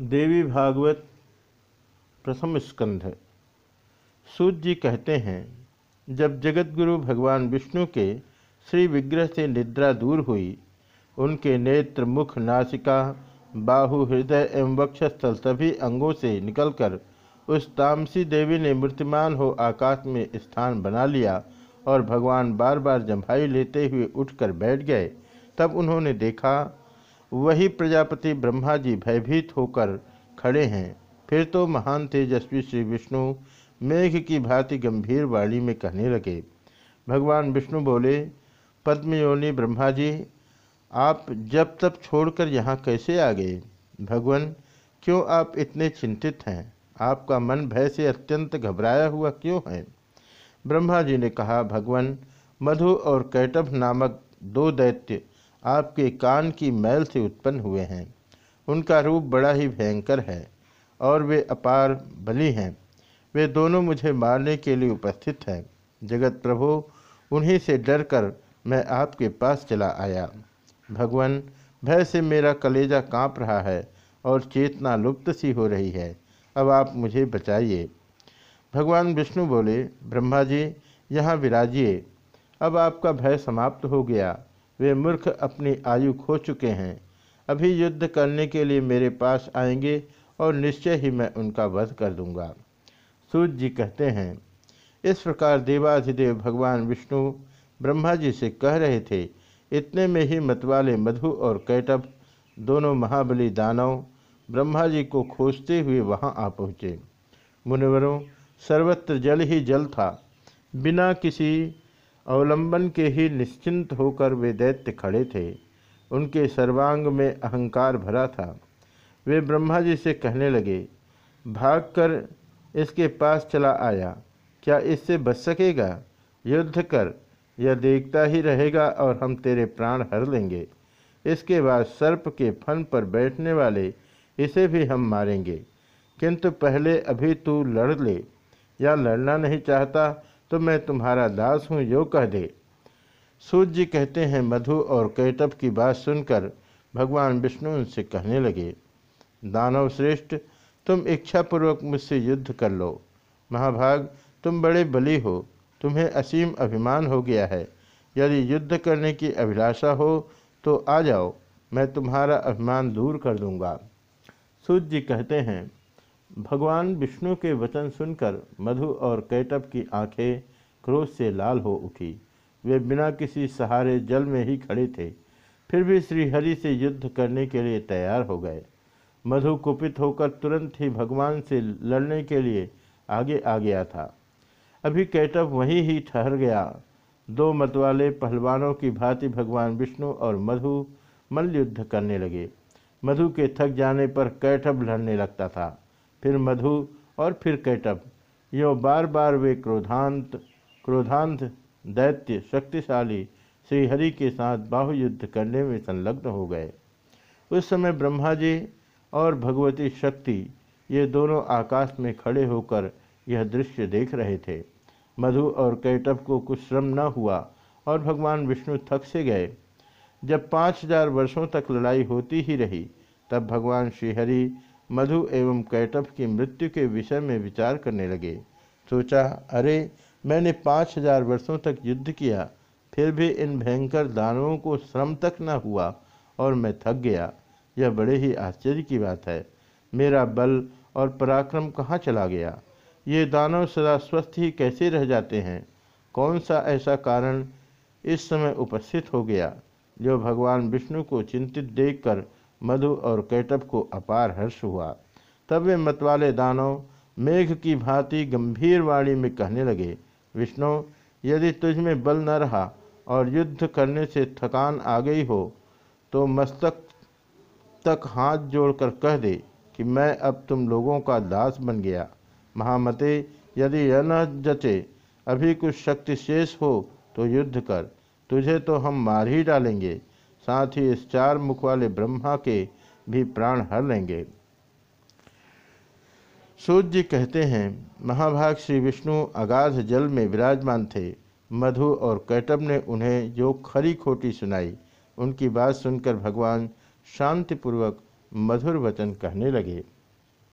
देवी भागवत प्रथम स्कंध सूत जी कहते हैं, जब जगतगुरु भगवान विष्णु के श्री विग्रह से निद्रा दूर हुई, उनके नेत्र, मुख, नासिका, बाहु, हृदय एवं वक्षस्थल सभी अंगों से निकलकर उस तामसी देवी ने मूर्तिमान हो आकाश में स्थान बना लिया और भगवान बार बार जम्भाई लेते हुए उठकर बैठ गए। तब उन्होंने देखा वही प्रजापति ब्रह्मा जी भयभीत होकर खड़े हैं। फिर तो महान तेजस्वी श्री विष्णु मेघ की भांति गंभीर वाणी में कहने लगे, भगवान विष्णु बोले, पद्मयोनि ब्रह्मा जी आप जब तब छोड़कर यहाँ कैसे आ गए? भगवान, क्यों आप इतने चिंतित हैं? आपका मन भय से अत्यंत घबराया हुआ क्यों है? ब्रह्मा जी ने कहा, भगवान, मधु और कैटभ नामक दो दैत्य आपके कान की मैल से उत्पन्न हुए हैं। उनका रूप बड़ा ही भयंकर है, और वे अपार बली हैं। वे दोनों मुझे मारने के लिए उपस्थित हैं। जगत प्रभु, उन्हीं से डरकर मैं आपके पास चला आया। भगवान, भय से मेरा कलेजा काँप रहा है और चेतना लुप्त सी हो रही है। अब आप मुझे बचाइए। भगवान विष्णु बोले, ब्रह्मा जी, यहाँ विराजिए। अब आपका भय समाप्त हो गया। वे मूर्ख अपनी आयु खो चुके हैं। अभी युद्ध करने के लिए मेरे पास आएँगे और निश्चय ही मैं उनका वध कर दूँगा। सूर्य जी कहते हैं, इस प्रकार देवाधिदेव भगवान विष्णु ब्रह्मा जी से कह रहे थे, इतने में ही मतवाले मधु और कैटभ, दोनों महाबली दानव, ब्रह्मा जी को खोजते हुए वहाँ आ पहुँचे। मुनिवरों, सर्वत्र जल ही जल था। बिना किसी अवलंबन के ही निश्चिंत होकर वे दैत्य खड़े थे। उनके सर्वांग में अहंकार भरा था। वे ब्रह्मा जी से कहने लगे, भागकर इसके पास चला आया। क्या इससे बच सकेगा? युद्ध कर। यह देखता ही रहेगा और हम तेरे प्राण हर लेंगे। इसके बाद सर्प के फन पर बैठने वाले इसे भी हम मारेंगे। किंतु पहले अभी तू लड़ ले। या लड़ना नहीं चाहता तो मैं तुम्हारा दास हूँ, यो कह दे। सूर्य जी कहते हैं, मधु और कैटब की बात सुनकर भगवान विष्णु उनसे कहने लगे, दानव श्रेष्ठ, तुम इच्छापूर्वक मुझसे युद्ध कर लो। महाभाग, तुम बड़े बली हो, तुम्हें असीम अभिमान हो गया है। यदि युद्ध करने की अभिलाषा हो तो आ जाओ, मैं तुम्हारा अभिमान दूर कर दूँगा। सूर्य जी कहते हैं भगवान विष्णु के वचन सुनकर मधु और कैटब की आँखें क्रोध से लाल हो उठी। वे बिना किसी सहारे जल में ही खड़े थे। फिर भी श्रीहरि से युद्ध करने के लिए तैयार हो गए। मधु कुपित होकर तुरंत ही भगवान से लड़ने के लिए आगे आ गया था। अभी कैटब वहीं ही ठहर गया। दो मतवाले पहलवानों की भांति भगवान विष्णु और मधु मल्ल युद्ध करने लगे। मधु के थक जाने पर कैटब लड़ने लगता था। फिर मधु और फिर कैटब यो बार बार वे क्रोधांत क्रोधांत, दैत्य, शक्तिशाली श्रीहरि के साथ बाहु युद्ध करने में संलग्न हो गए। उस समय ब्रह्मा जी और भगवती शक्ति ये दोनों आकाश में खड़े होकर यह दृश्य देख रहे थे। मधु और कैटब को कुछ श्रम न हुआ और भगवान विष्णु थक से गए। जब पाँच हज़ार वर्षों तक लड़ाई होती ही रही, तब भगवान श्रीहरि मधु एवं कैटभ की मृत्यु के विषय में विचार करने लगे। सोचा, अरे, मैंने पाँच हज़ार वर्षों तक युद्ध किया, फिर भी इन भयंकर दानवों को श्रम तक न हुआ और मैं थक गया। यह बड़े ही आश्चर्य की बात है। मेरा बल और पराक्रम कहाँ चला गया? ये दानव सदा स्वस्थ ही कैसे रह जाते हैं? कौन सा ऐसा कारण इस समय उपस्थित हो गया, जो भगवान विष्णु को चिंतित देखकर मधु और कैटब को अपार हर्ष हुआ। तब वे मतवाले दानव मेघ की भांति गंभीर वाणी में कहने लगे, विष्णु, यदि तुझ में बल न रहा और युद्ध करने से थकान आ गई हो तो मस्तक तक हाथ जोड़कर कह दे कि मैं अब तुम लोगों का दास बन गया। महामते, यदि यह न जचे, अभी कुछ शक्ति शेष हो तो युद्ध कर। तुझे तो हम मार ही डालेंगे। साथ ही इस चार मुख वाले ब्रह्मा के भी प्राण हर लेंगे। सूर्य जी कहते हैं, महाभाग श्री विष्णु अगाध जल में विराजमान थे। मधु और कैटब ने उन्हें जो खरी खोटी सुनाई, उनकी बात सुनकर भगवान शांतिपूर्वक मधुर वचन कहने लगे।